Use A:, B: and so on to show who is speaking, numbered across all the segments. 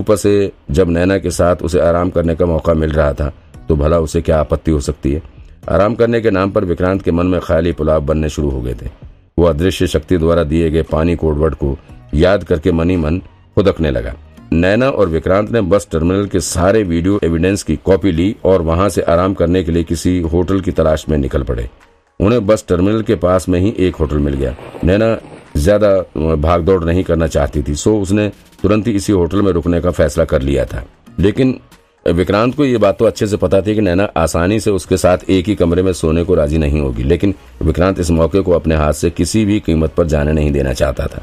A: ऊपर से जब नैना के साथ उसे आराम करने का मौका मिल रहा था तो भला उसे क्या आपत्ति हो सकती है? आराम करने के नाम पर विक्रांत के मन में ख्याली पुलाव बनने शुरू हो गए थे। वो अदृश्य शक्ति द्वारा दिए गए पानी कोडवर्ड को याद करके मनी मन खुदकने लगा। नैना और विक्रांत ने बस टर्मिनल के सारे वीडियो एविडेंस की कॉपी ली और वहाँ से आराम करने के लिए किसी होटल की तलाश में निकल पड़े। उन्हें बस टर्मिनल के पास में ही एक होटल मिल गया। नैना ज़्यादा भागदौड़ नहीं करना चाहती थी। सो उसने तुरंत ही इसी होटल में रुकने का फैसला कर लिया था। लेकिन विक्रांत को ये बात तो अच्छे से पता थी कि नैना आसानी से उसके साथ एक ही कमरे में सोने को राज़ी नहीं होगी। लेकिन विक्रांत इस मौके को अपने हाथ से किसी भी कीमत पर जाने नहीं देना चाहता था।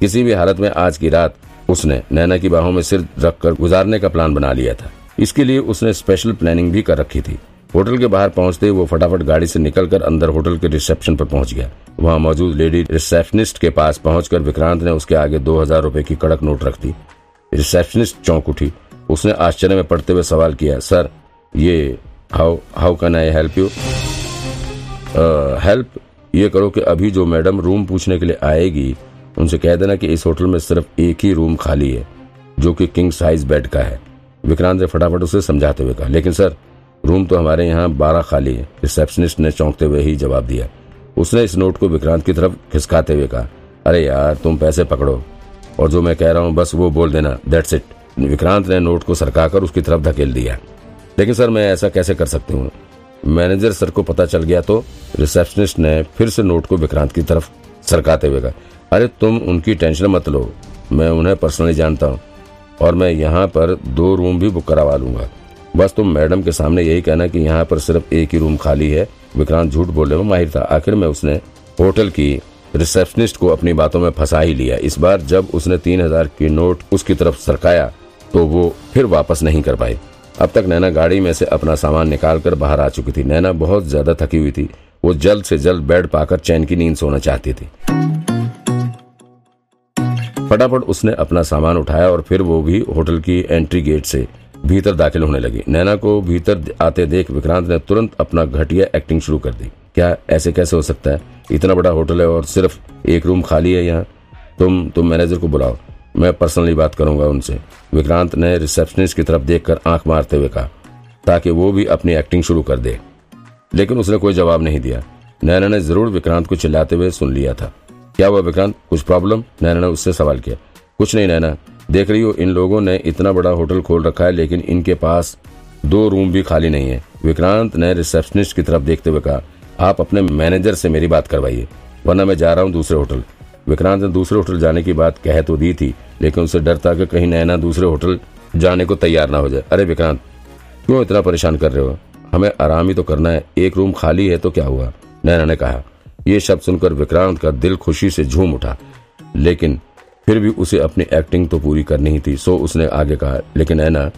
A: किसी भी हालत में आज की रात उसने नैना की बाहों में सिर रखकर गुजारने का प्लान बना लिया था। इसके लिए उसने स्पेशल प्लानिंग भी कर रखी थी। होटल के बाहर पहुँचते ही वो फटाफट गाड़ी से निकलकर अंदर होटल के रिसेप्शन पर पहुँच गया। वहाँ मौजूद लेडी रिसेप्शनिस्ट के पास पहुंचकर विक्रांत ने उसके आगे दो हज़ार रूपए की कड़क नोट रख दी। रिसेप्शनिस्ट चौंक उठी। उसने आश्चर्य में पढ़ते हुए सवाल किया, सर, ये how how can I help you? Help? ये करो कि अभी जो मैडम रूम पूछने के लिए आएगी, उनसे कह देना कि इस होटल में सिर्फ़ एक ही रूम खाली है, जो कि किंग साइज़ बेड का है। विक्रांत ने फटाफट उसे समझाते हुए कहा, लेकिन सर, रूम तो हमारे यहाँ बारह खाली है। रिसेप्शनिस्ट ने चौंकते हुए ही जवाब दिया उसने इस नोट को विक्रांत की तरफ़ खिसकाते हुए कहा, अरे यार, तुम पैसे पकड़ो। और जो मैं कह रहा हूँ, बस वो बोल देना। दैट्स इट विक्रांत ने नोट को सरकाकर उसकी तरफ़ धकेल दिया। लेकिन सर, मैं ऐसा कैसे कर सकती हूँ? मैनेजर सर को पता चल गया तो? रिसेप्शनिस्ट ने फिर से नोट को विक्रांत की तरफ़ सरकाते हुए कहा, अरे, तुम उनकी टेंशन मत लो। मैं उन्हें पर्सनली जानता हूँ। और मैं यहाँ पर दो रूम भी बुक करवा लूँगा। बस तुम मैडम के सामने यही कहना कि यहाँ पर सिर्फ़ एक ही रूम खाली है विक्रांत झूठ बोलने में माहिर था। आखिर में उसने होटल की रिसेप्शनिस्ट को अपनी बातों में फंसा ही लिया। इस बार जब उसने तीन हज़ार की नोट उसकी तरफ़ सरकाया तो वो फिर वापस नहीं कर पाई अब तक नैना गाड़ी में से अपना सामान निकाल कर बाहर आ चुकी थी। नैना बहुत ज़्यादा थकी हुई थी। वो जल्द से जल्द बेड पाकर चैन की नींद सोना चाहती थी। फटाफट उसने अपना सामान उठाया और फिर वो भी होटल की एंट्री गेट से भीतर दाखिल होने लगी। नैना को भीतर आते देख विक्रांत ने तुरंत अपना घटिया एक्टिंग शुरू कर दी। क्या ऐसे कैसे हो सकता है? इतना बड़ा होटल है और सिर्फ़ एक रूम खाली है यहाँ। तुम तुम मैनेजर को बुलाओ। मैं पर्सनली बात करूँगा उनसे। विक्रांत ने रिसेप्शनिस्ट की तरफ़ देखकर आँख मारते हुए कहा, ताकि वो भी अपनी एक्टिंग शुरू कर दे। लेकिन उसने कोई जवाब नहीं दिया। नैना ने ज़रूर विक्रांत को चिल्लाते हुए सुन लिया था। क्या हुआ विक्रांत? कुछ प्रॉब्लम नैना ने उससे सवाल किया। कुछ नहीं नैना। देख रही हो, इन लोगों ने इतना बड़ा होटल खोल रखा है, लेकिन इनके पास दो रूम भी खाली नहीं है। विक्रांत ने रिसेप्शनिस्ट की तरफ़ देखते हुए कहा, आप अपने मैनेजर से मेरी बात करवाइए, वरना मैं जा रहा हूँ दूसरे होटल। विक्रांत ने दूसरे होटल जाने की बात कह तो दी थी, लेकिन उसे डर था कि कहीं नैना दूसरे होटल जाने को तैयार ना हो जाए। अरे विक्रांत, क्यों इतना परेशान कर रहे हो? हमें आराम ही तो करना है, एक रूम खाली है तो क्या हुआ? नैना ने कहा। यह शब्द सुनकर विक्रांत का दिल खुशी से झूम उठा, लेकिन फिर भी उसे अपनी एक्टिंग तो पूरी करनी ही थी, सो उसने आगे कहा, लेकिन नैना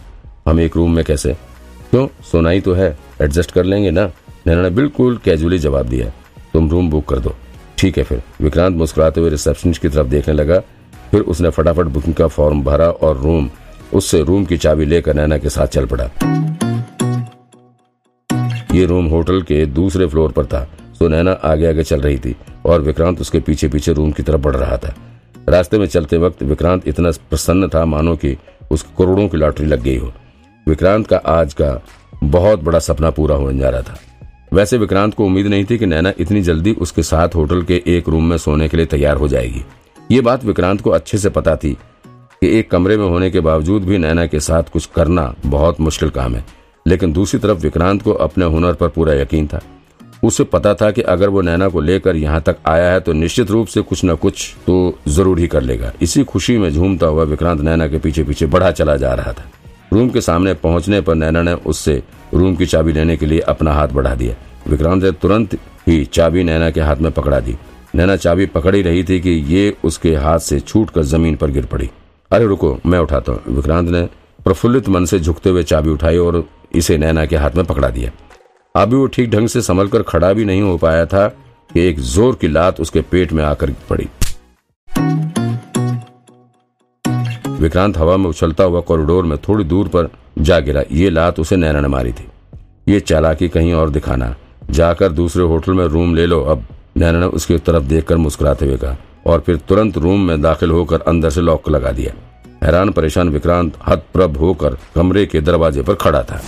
A: हम एक रूम में कैसे? क्यों? सोना ही तो है एडजस्ट कर लेंगे ना? नैना ने बिल्कुल कैजुअली जवाब दिया, तुम रूम बुक कर दो। ठीक है फिर। विक्रांत मुस्कुराते हुए रिसेप्शनिस्ट की तरफ़ देखने लगा, फिर उसने फटाफट बुकिंग का फॉर्म भरा और रूम उससे रूम की चाबी लेकर नैना के साथ चल पड़ा। ये रूम होटल के दूसरे फ्लोर पर था, सो नैना आगे आगे चल रही थी और विक्रांत उसके पीछे पीछे रूम की तरफ़ बढ़ रहा था। रास्ते में चलते वक्त विक्रांत इतना प्रसन्न था, मानो कि उसकी करोड़ों की लॉटरी लग गई हो। विक्रांत का आज का बहुत बड़ा सपना पूरा होने जा रहा था। वैसे विक्रांत को उम्मीद नहीं थी कि नैना इतनी जल्दी उसके साथ होटल के एक रूम में सोने के लिए तैयार हो जाएगी। ये बात विक्रांत को अच्छे से पता थी कि एक कमरे में होने के बावजूद भी नैना के साथ कुछ करना बहुत मुश्किल काम है। लेकिन दूसरी तरफ़ विक्रांत को अपने हुनर पर पूरा यकीन था। उसे पता था कि अगर वो नैना को लेकर यहाँ तक आया है तो निश्चित रूप से कुछ न कुछ तो ज़रूर ही कर लेगा। इसी खुशी में झूमता हुआ विक्रांत नैना के पीछे पीछे बढ़ा चला जा रहा था। रूम के सामने पहुँचने पर नैना ने उससे रूम की चाबी लेने के लिए अपना हाथ बढ़ा दिया। विक्रांत ने तुरंत ही चाबी नैना के हाथ में पकड़ा दी। नैना चाबी पकड़ी रही थी कि ये उसके हाथ से छूट ज़मीन पर गिर पड़ी। अरे, रुको, मैं उठाता हूँ। विक्रांत ने प्रफुल्लित मन से झुकते हुए चाबी उठाई और इसे नैना के हाथ में पकड़ा दिया। अभी वो ठीक ढंग से संभल खड़ा भी नहीं हो पाया था कि एक ज़ोर की लात उसके पेट में आकर पड़ी। विक्रांत हवा में उछलता हुआ कॉरिडोर में थोड़ी दूर पर जा गिरा। ये लात उसे नैना ने मारी थी। ये चालाकी कहीं और दिखाना। जाकर दूसरे होटल में रूम ले लो। अब नैना ने उसकी तरफ़ देखकर मुस्कुराते हुए कहा और फिर तुरंत रूम में दाखिल होकर अंदर से लॉक लगा दिया। हैरान परेशान विक्रांत हतप्रभ होकर कमरे के दरवाजे पर खड़ा था।